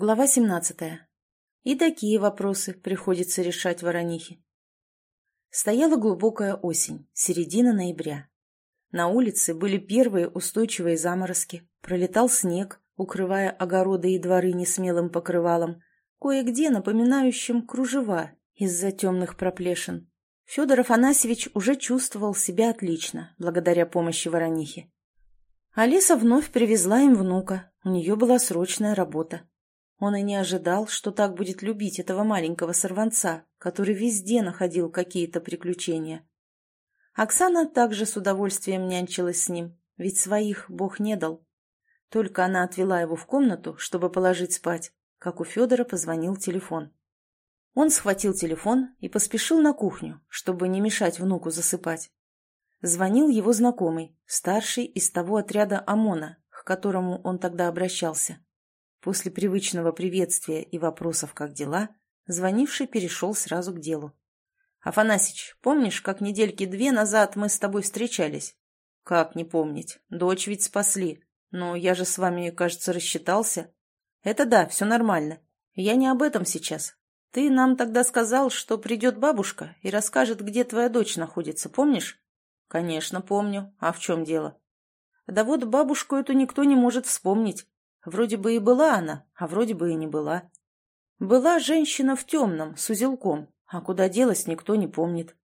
Глава 17. И такие вопросы приходится решать Воронихе. Стояла глубокая осень, середина ноября. На улице были первые устойчивые заморозки, пролетал снег, укрывая огороды и дворы несмелым покрывалом, кое-где напоминающим кружева из-за темных проплешин. Федор Афанасьевич уже чувствовал себя отлично, благодаря помощи Воронихи. Алиса вновь привезла им внука, у нее была срочная работа. Он и не ожидал, что так будет любить этого маленького сорванца, который везде находил какие-то приключения. Оксана также с удовольствием нянчилась с ним, ведь своих Бог не дал. Только она отвела его в комнату, чтобы положить спать, как у Федора позвонил телефон. Он схватил телефон и поспешил на кухню, чтобы не мешать внуку засыпать. Звонил его знакомый, старший из того отряда ОМОНа, к которому он тогда обращался. После привычного приветствия и вопросов «как дела?» звонивший перешел сразу к делу. «Афанасич, помнишь, как недельки две назад мы с тобой встречались?» «Как не помнить? Дочь ведь спасли. Но я же с вами, кажется, рассчитался». «Это да, все нормально. Я не об этом сейчас. Ты нам тогда сказал, что придет бабушка и расскажет, где твоя дочь находится, помнишь?» «Конечно, помню. А в чем дело?» «Да вот бабушку эту никто не может вспомнить. Вроде бы и была она, а вроде бы и не была. Была женщина в темном, с узелком, а куда делась, никто не помнит.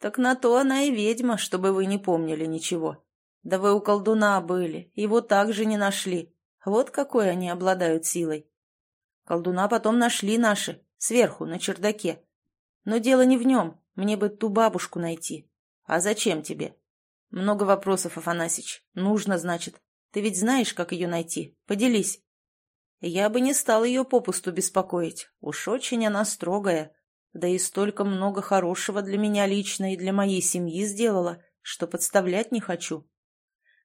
Так на то она и ведьма, чтобы вы не помнили ничего. Да вы у колдуна были, его также не нашли. Вот какой они обладают силой. Колдуна потом нашли наши, сверху, на чердаке. Но дело не в нем, мне бы ту бабушку найти. А зачем тебе? Много вопросов, Афанасич. Нужно, значит. Ты ведь знаешь, как ее найти. Поделись. Я бы не стал ее попусту беспокоить. Уж очень она строгая. Да и столько много хорошего для меня лично и для моей семьи сделала, что подставлять не хочу.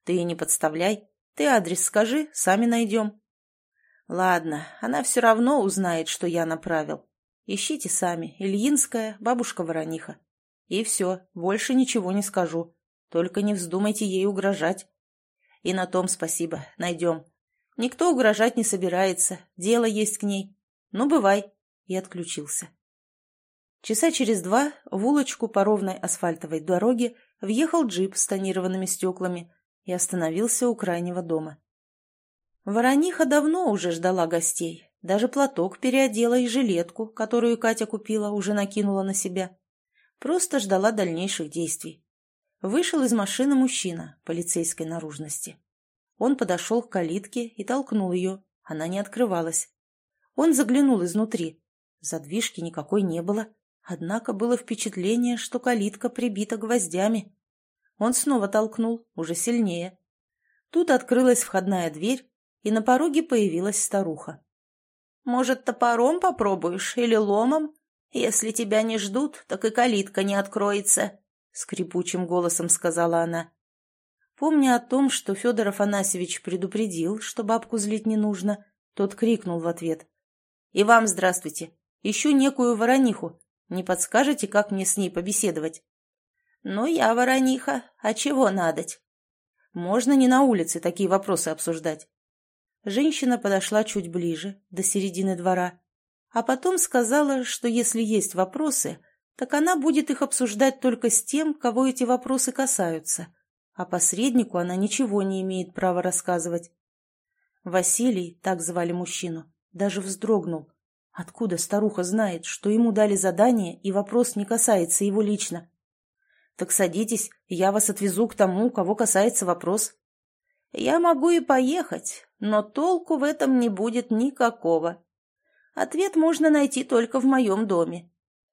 Ты и не подставляй. Ты адрес скажи, сами найдем. Ладно, она все равно узнает, что я направил. Ищите сами. Ильинская, бабушка Ворониха. И все, больше ничего не скажу. Только не вздумайте ей угрожать. И на том спасибо, найдем. Никто угрожать не собирается, дело есть к ней. Ну, бывай. И отключился. Часа через два в улочку по ровной асфальтовой дороге въехал джип с тонированными стеклами и остановился у крайнего дома. Ворониха давно уже ждала гостей. Даже платок переодела и жилетку, которую Катя купила, уже накинула на себя. Просто ждала дальнейших действий. Вышел из машины мужчина полицейской наружности. Он подошел к калитке и толкнул ее. Она не открывалась. Он заглянул изнутри. Задвижки никакой не было, однако было впечатление, что калитка прибита гвоздями. Он снова толкнул, уже сильнее. Тут открылась входная дверь, и на пороге появилась старуха. «Может, топором попробуешь или ломом? Если тебя не ждут, так и калитка не откроется», — скрипучим голосом сказала она. Помня о том, что Федор Афанасьевич предупредил, что бабку злить не нужно, тот крикнул в ответ. «И вам здравствуйте. Ищу некую ворониху. Не подскажете, как мне с ней побеседовать?» «Ну, я ворониха. А чего надоть?» «Можно не на улице такие вопросы обсуждать». Женщина подошла чуть ближе, до середины двора, а потом сказала, что если есть вопросы, так она будет их обсуждать только с тем, кого эти вопросы касаются, а посреднику она ничего не имеет права рассказывать. Василий, так звали мужчину, даже вздрогнул. Откуда старуха знает, что ему дали задание, и вопрос не касается его лично? Так садитесь, я вас отвезу к тому, кого касается вопрос. Я могу и поехать, но толку в этом не будет никакого. Ответ можно найти только в моем доме.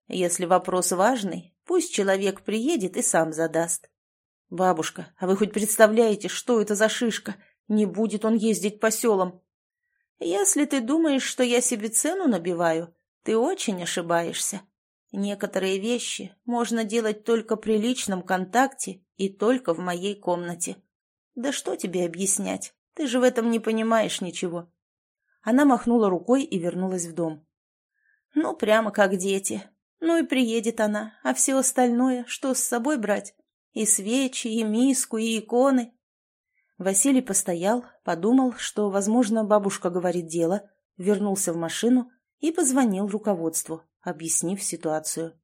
Если вопрос важный, пусть человек приедет и сам задаст. Бабушка, а вы хоть представляете, что это за шишка? Не будет он ездить по селам. Если ты думаешь, что я себе цену набиваю, ты очень ошибаешься. Некоторые вещи можно делать только при личном контакте и только в моей комнате. Да что тебе объяснять? Ты же в этом не понимаешь ничего. Она махнула рукой и вернулась в дом. Ну, прямо как дети. Ну и приедет она, а все остальное, что с собой брать? И свечи, и миску, и иконы. Василий постоял, подумал, что, возможно, бабушка говорит дело, вернулся в машину и позвонил руководству, объяснив ситуацию.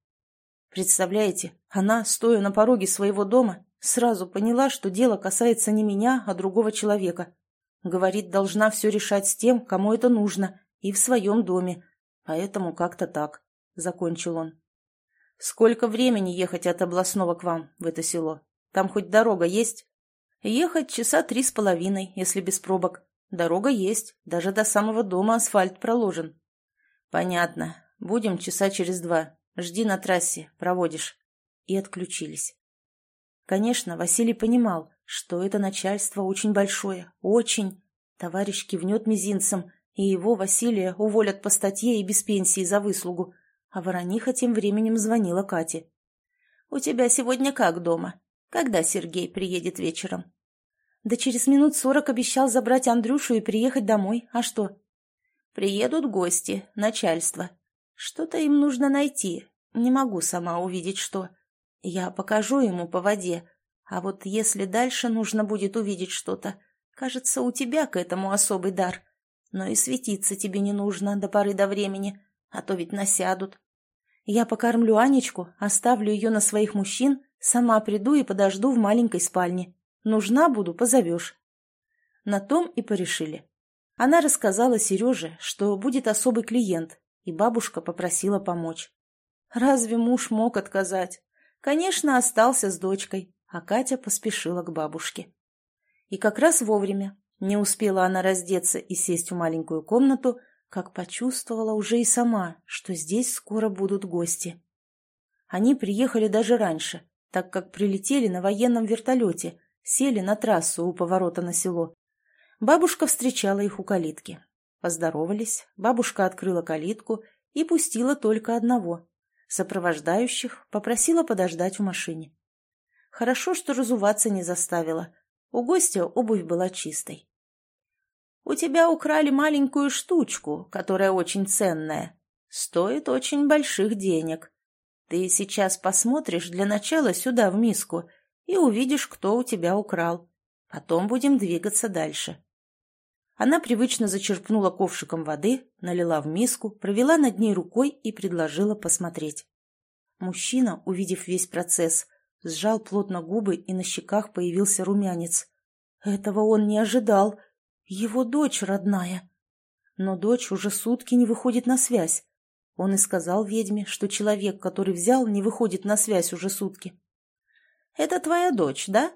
Представляете, она, стоя на пороге своего дома, сразу поняла, что дело касается не меня, а другого человека. Говорит, должна все решать с тем, кому это нужно, и в своем доме. Поэтому как-то так, — закончил он. Сколько времени ехать от областного к вам, в это село? Там хоть дорога есть? Ехать часа три с половиной, если без пробок. Дорога есть, даже до самого дома асфальт проложен. Понятно. Будем часа через два. Жди на трассе, проводишь. И отключились. Конечно, Василий понимал, что это начальство очень большое, очень. Товарищ кивнет мизинцем, и его, Василия, уволят по статье и без пенсии за выслугу. А Ворониха тем временем звонила Кате. «У тебя сегодня как дома? Когда Сергей приедет вечером?» «Да через минут сорок обещал забрать Андрюшу и приехать домой. А что?» «Приедут гости, начальство. Что-то им нужно найти. Не могу сама увидеть, что. Я покажу ему по воде. А вот если дальше нужно будет увидеть что-то, кажется, у тебя к этому особый дар. Но и светиться тебе не нужно до поры до времени, а то ведь насядут. Я покормлю Анечку, оставлю ее на своих мужчин, сама приду и подожду в маленькой спальне. Нужна буду, позовешь. На том и порешили. Она рассказала Сереже, что будет особый клиент, и бабушка попросила помочь. Разве муж мог отказать? Конечно, остался с дочкой, а Катя поспешила к бабушке. И как раз вовремя. Не успела она раздеться и сесть в маленькую комнату, как почувствовала уже и сама, что здесь скоро будут гости. Они приехали даже раньше, так как прилетели на военном вертолете, сели на трассу у поворота на село. Бабушка встречала их у калитки. Поздоровались, бабушка открыла калитку и пустила только одного. Сопровождающих попросила подождать в машине. Хорошо, что разуваться не заставила. У гостя обувь была чистой. «У тебя украли маленькую штучку, которая очень ценная. Стоит очень больших денег. Ты сейчас посмотришь для начала сюда, в миску, и увидишь, кто у тебя украл. Потом будем двигаться дальше». Она привычно зачерпнула ковшиком воды, налила в миску, провела над ней рукой и предложила посмотреть. Мужчина, увидев весь процесс, сжал плотно губы, и на щеках появился румянец. Этого он не ожидал. Его дочь родная. Но дочь уже сутки не выходит на связь. Он и сказал ведьме, что человек, который взял, не выходит на связь уже сутки. «Это твоя дочь, да?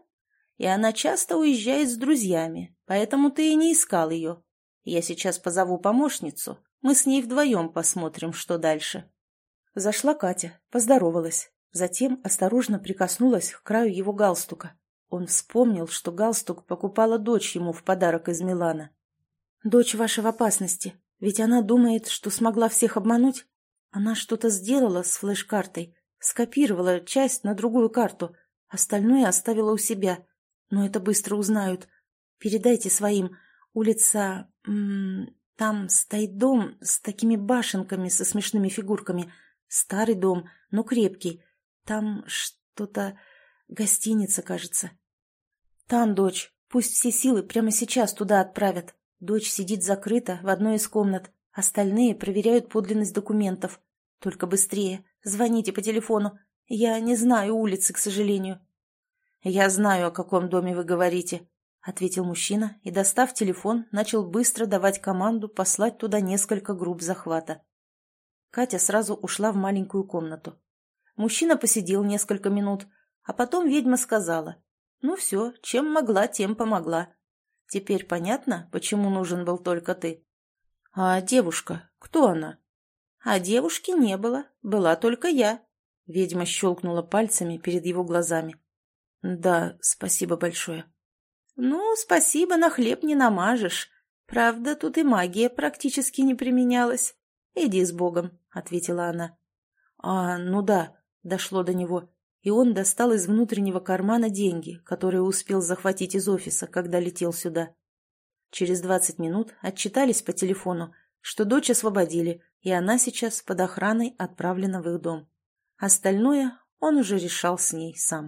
И она часто уезжает с друзьями, поэтому ты и не искал ее. Я сейчас позову помощницу, мы с ней вдвоем посмотрим, что дальше». Зашла Катя, поздоровалась, затем осторожно прикоснулась к краю его галстука. Он вспомнил, что галстук покупала дочь ему в подарок из Милана. «Дочь ваша в опасности, ведь она думает, что смогла всех обмануть. Она что-то сделала с флеш-картой, скопировала часть на другую карту, остальное оставила у себя. Но это быстро узнают. Передайте своим. Улица... М -м, там стоит дом с такими башенками со смешными фигурками. Старый дом, но крепкий. Там что-то... Гостиница, кажется. Там, дочь. Пусть все силы прямо сейчас туда отправят. Дочь сидит закрыта в одной из комнат. Остальные проверяют подлинность документов. Только быстрее. Звоните по телефону. Я не знаю улицы, к сожалению. Я знаю, о каком доме вы говорите, — ответил мужчина и, достав телефон, начал быстро давать команду послать туда несколько групп захвата. Катя сразу ушла в маленькую комнату. Мужчина посидел несколько минут, а потом ведьма сказала, «Ну все, чем могла, тем помогла. Теперь понятно, почему нужен был только ты?» «А девушка? Кто она?» «А девушки не было, была только я», — ведьма щелкнула пальцами перед его глазами. «Да, спасибо большое». «Ну, спасибо, на хлеб не намажешь. Правда, тут и магия практически не применялась. Иди с Богом», — ответила она. «А, ну да», — дошло до него, и он достал из внутреннего кармана деньги, которые успел захватить из офиса, когда летел сюда. Через двадцать минут отчитались по телефону, что дочь освободили, и она сейчас под охраной отправлена в их дом. Остальное он уже решал с ней сам.